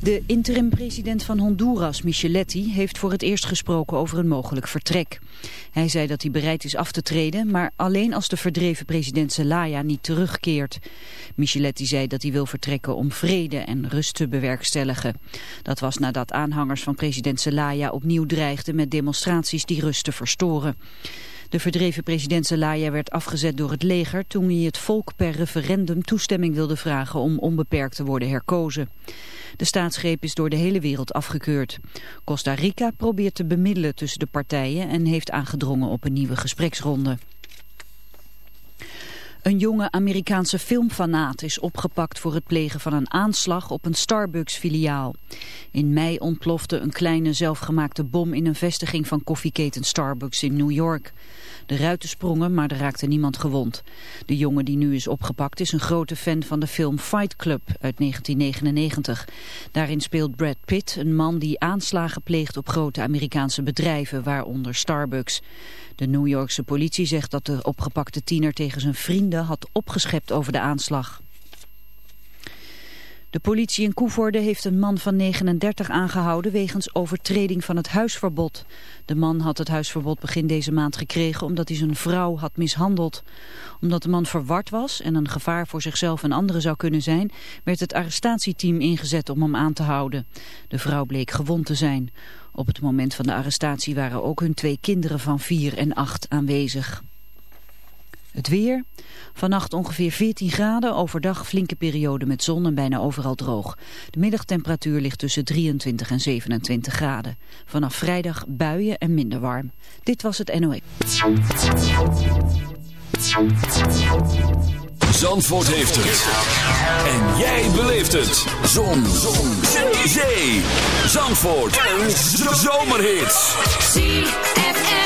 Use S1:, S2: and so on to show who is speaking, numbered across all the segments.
S1: De interim-president van Honduras, Micheletti, heeft voor het eerst gesproken over een mogelijk vertrek. Hij zei dat hij bereid is af te treden, maar alleen als de verdreven president Zelaya niet terugkeert. Micheletti zei dat hij wil vertrekken om vrede en rust te bewerkstelligen. Dat was nadat aanhangers van president Zelaya opnieuw dreigden met demonstraties die rust te verstoren. De verdreven president Zelaya werd afgezet door het leger toen hij het volk per referendum toestemming wilde vragen om onbeperkt te worden herkozen. De staatsgreep is door de hele wereld afgekeurd. Costa Rica probeert te bemiddelen tussen de partijen en heeft aangedrongen op een nieuwe gespreksronde. Een jonge Amerikaanse filmfanaat is opgepakt voor het plegen van een aanslag op een Starbucks-filiaal. In mei ontplofte een kleine zelfgemaakte bom in een vestiging van koffieketen Starbucks in New York. De ruiten sprongen, maar er raakte niemand gewond. De jongen die nu is opgepakt is een grote fan van de film Fight Club uit 1999. Daarin speelt Brad Pitt, een man die aanslagen pleegt op grote Amerikaanse bedrijven, waaronder Starbucks. De New Yorkse politie zegt dat de opgepakte tiener tegen zijn vrienden had opgeschept over de aanslag. De politie in Koevoorde heeft een man van 39 aangehouden wegens overtreding van het huisverbod. De man had het huisverbod begin deze maand gekregen omdat hij zijn vrouw had mishandeld. Omdat de man verward was en een gevaar voor zichzelf en anderen zou kunnen zijn, werd het arrestatieteam ingezet om hem aan te houden. De vrouw bleek gewond te zijn. Op het moment van de arrestatie waren ook hun twee kinderen van 4 en 8 aanwezig. Het weer. Vannacht ongeveer 14 graden, overdag flinke periode met zon en bijna overal droog. De middagtemperatuur ligt tussen 23 en 27 graden. Vanaf vrijdag buien en minder warm. Dit was het NOE.
S2: Zandvoort heeft het. En jij beleeft het. Zon. zon. Zee. Zandvoort. Een zomerhit. ZFM.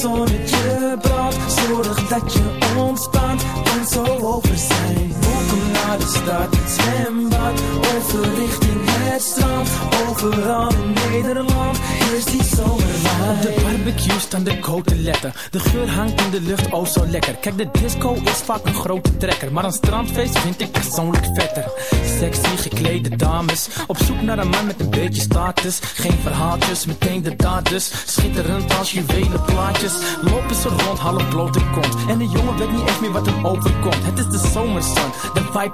S3: zonnetje brandt. Zorg dat je ontspant en zo over zijn. De stad, zwembad, over richting het strand. Overal in Nederland is die. Op de barbecue staan de koteletten. De geur hangt in de lucht, oh zo lekker. Kijk, de disco is vaak een grote trekker. Maar een strandfeest vind ik persoonlijk vetter. Sexy geklede dames, op zoek naar een man met een beetje status. Geen verhaaltjes, meteen de daders. Schitterend als juwelen plaatjes. Lopen ze rond, half blote kont. En de jongen weet niet echt meer wat hem overkomt. Het is de zomerzon, de vibe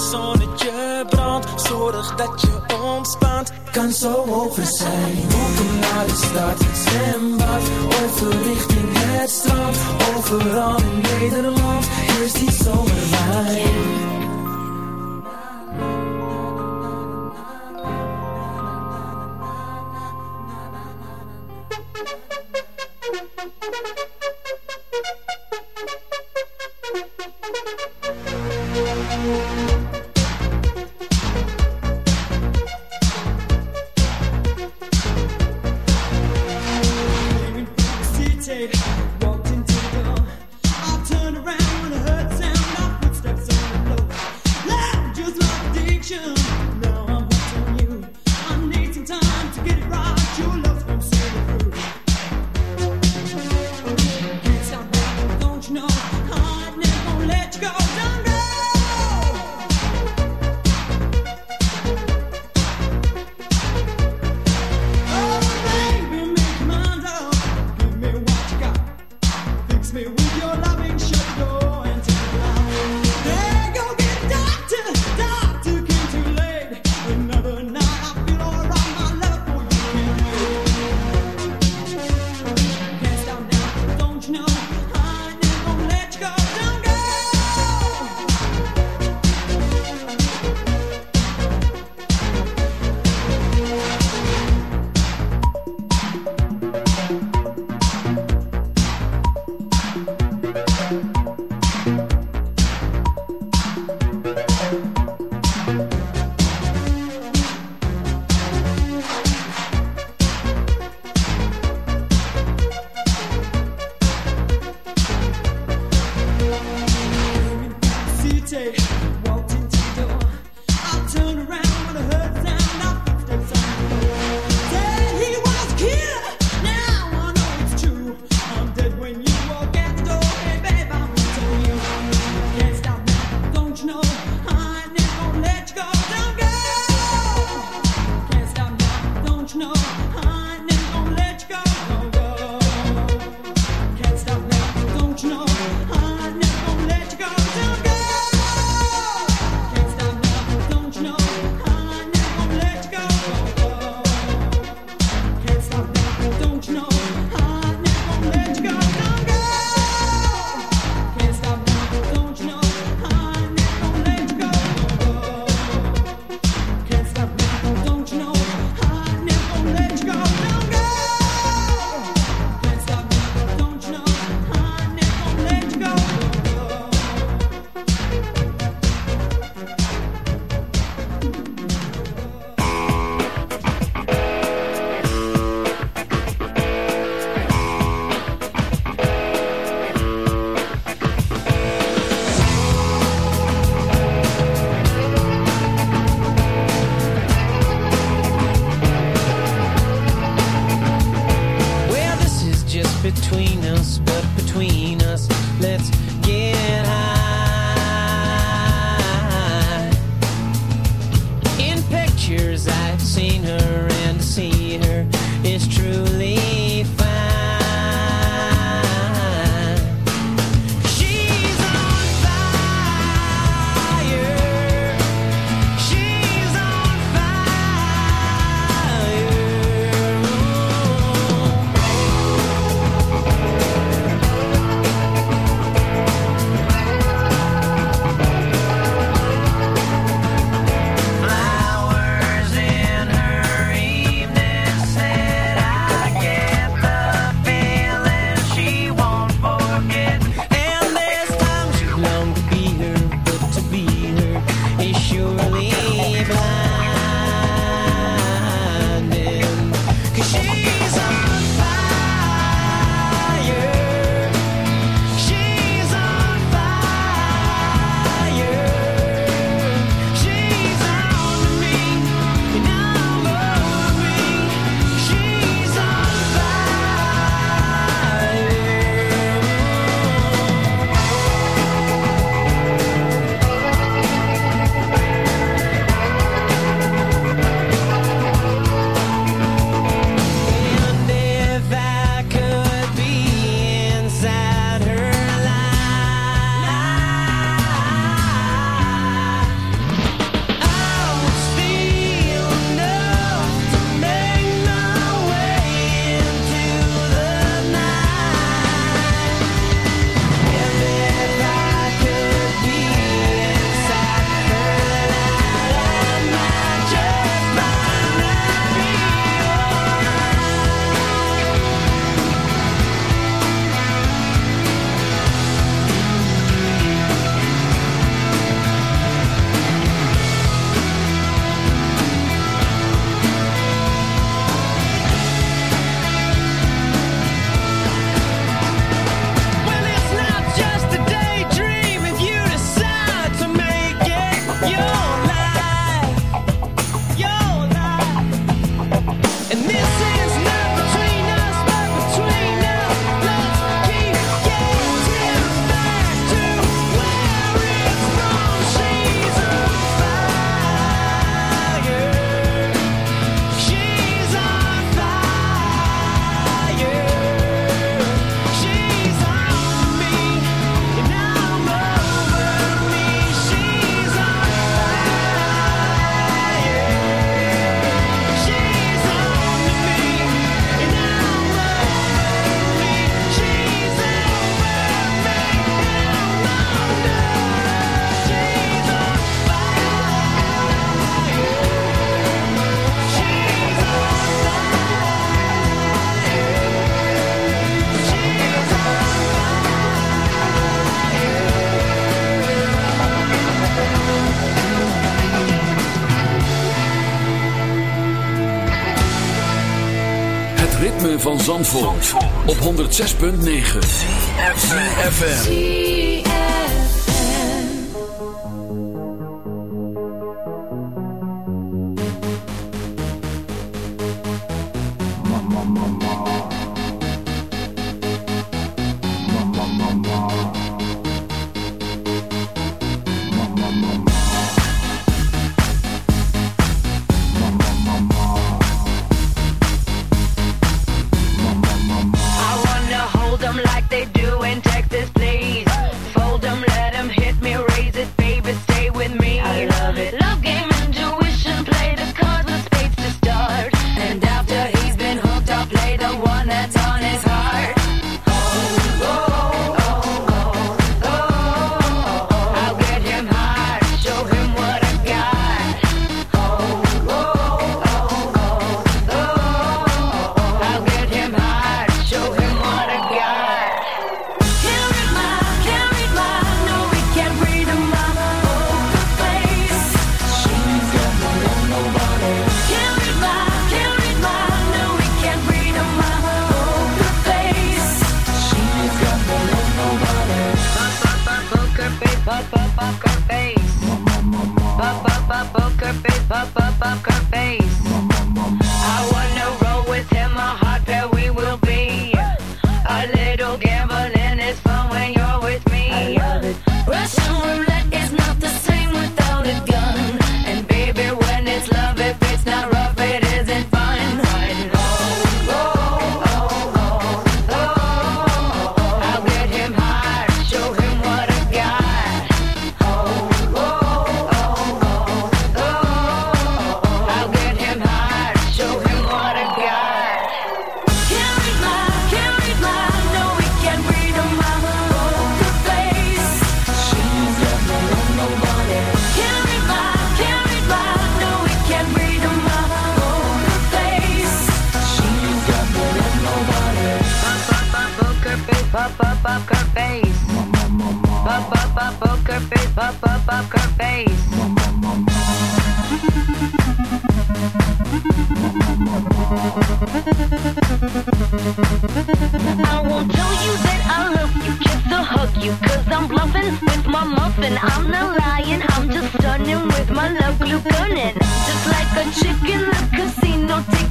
S3: zonnetje brandt, zorg dat je ontspant. Kan zo over zijn. Welkom naar de stad, zwembad, over richting het strand. Overal in Nederland is die zomerwijn.
S2: 106.9 FM.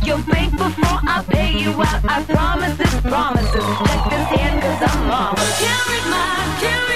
S4: your bank before I pay you out. I promise this, promises. Take this hand, cause I'm mama. Carry my,
S5: carry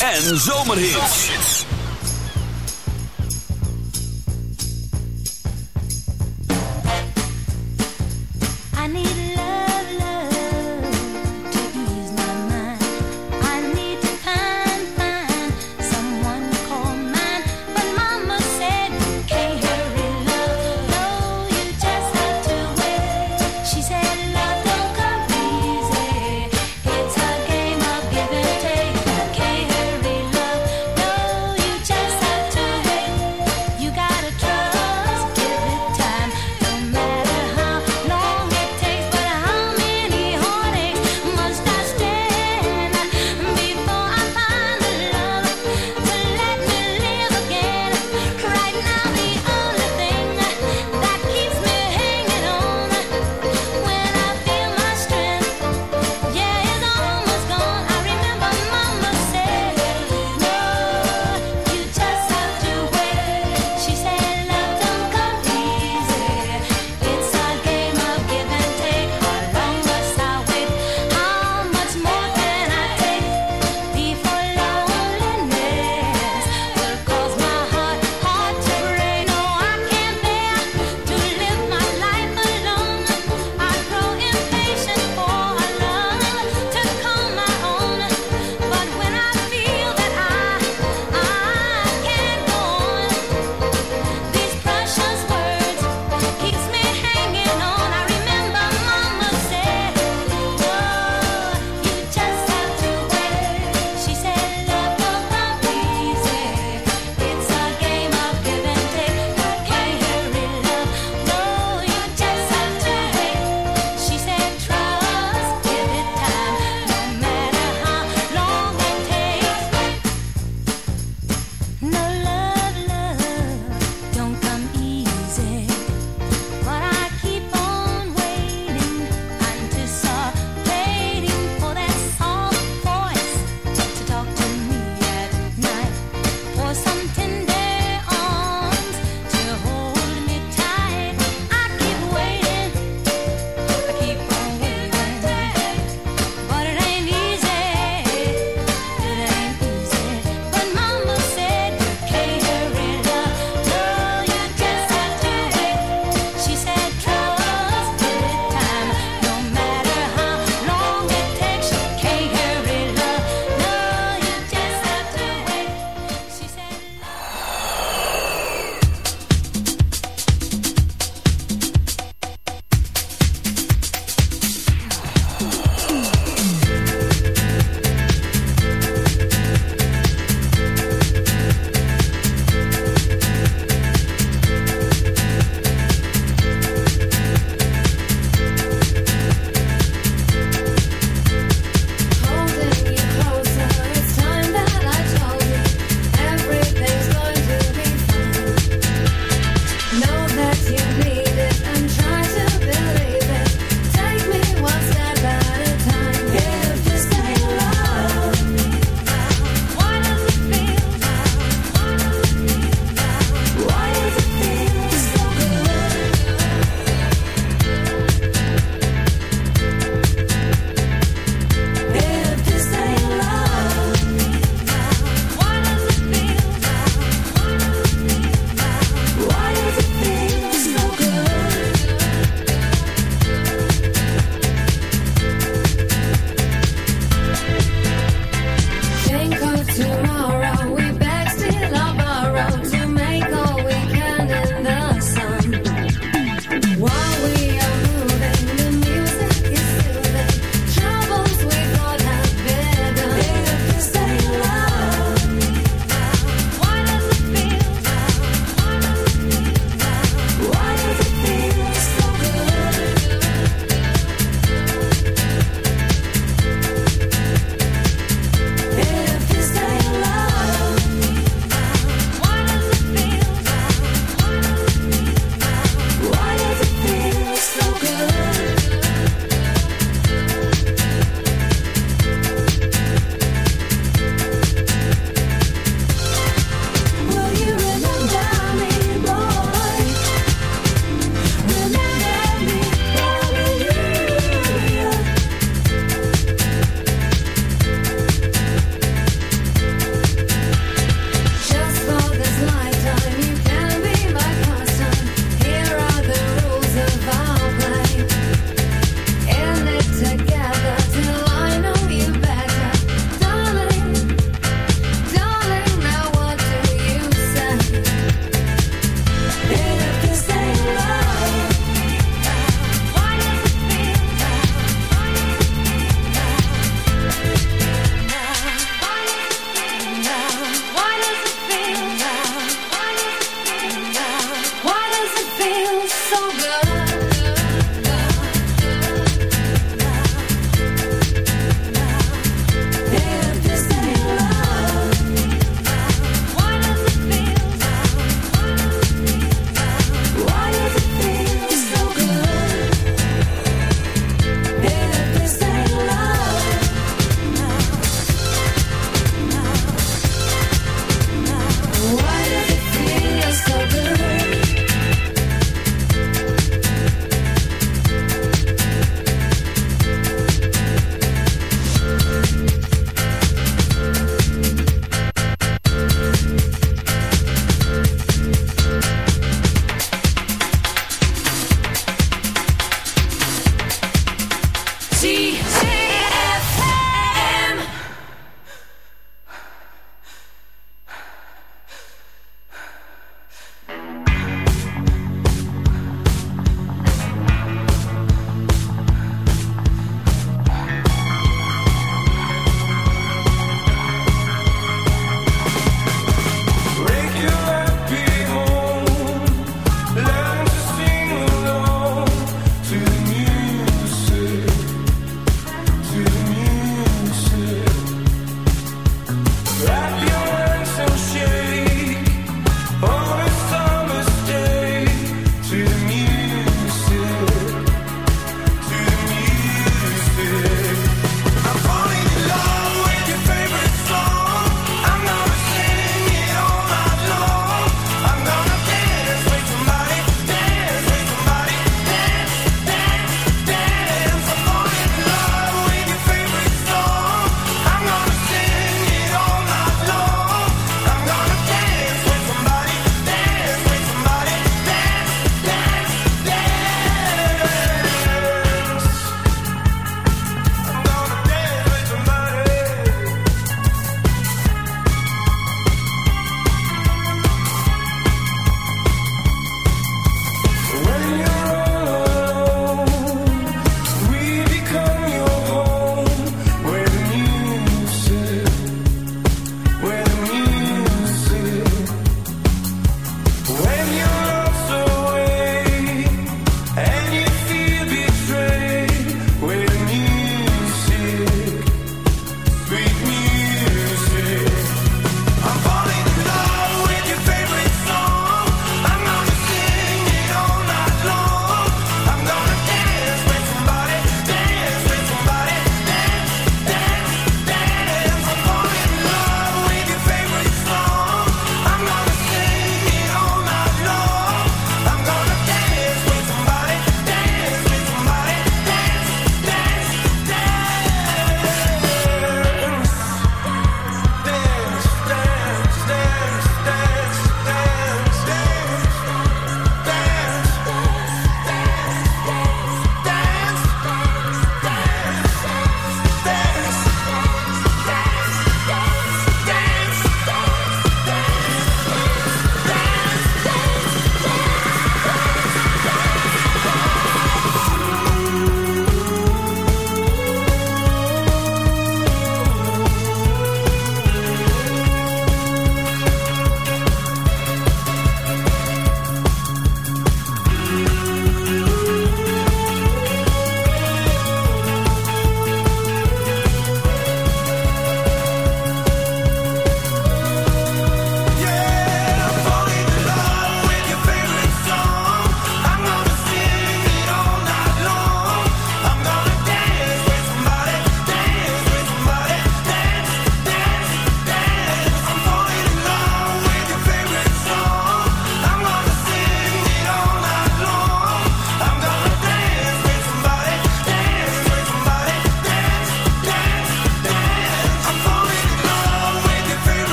S5: en zomerhits.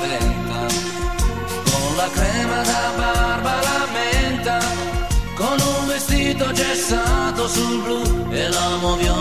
S6: la con la crema da barba la menta, con un vestito gessato sul blu e l'amo viola.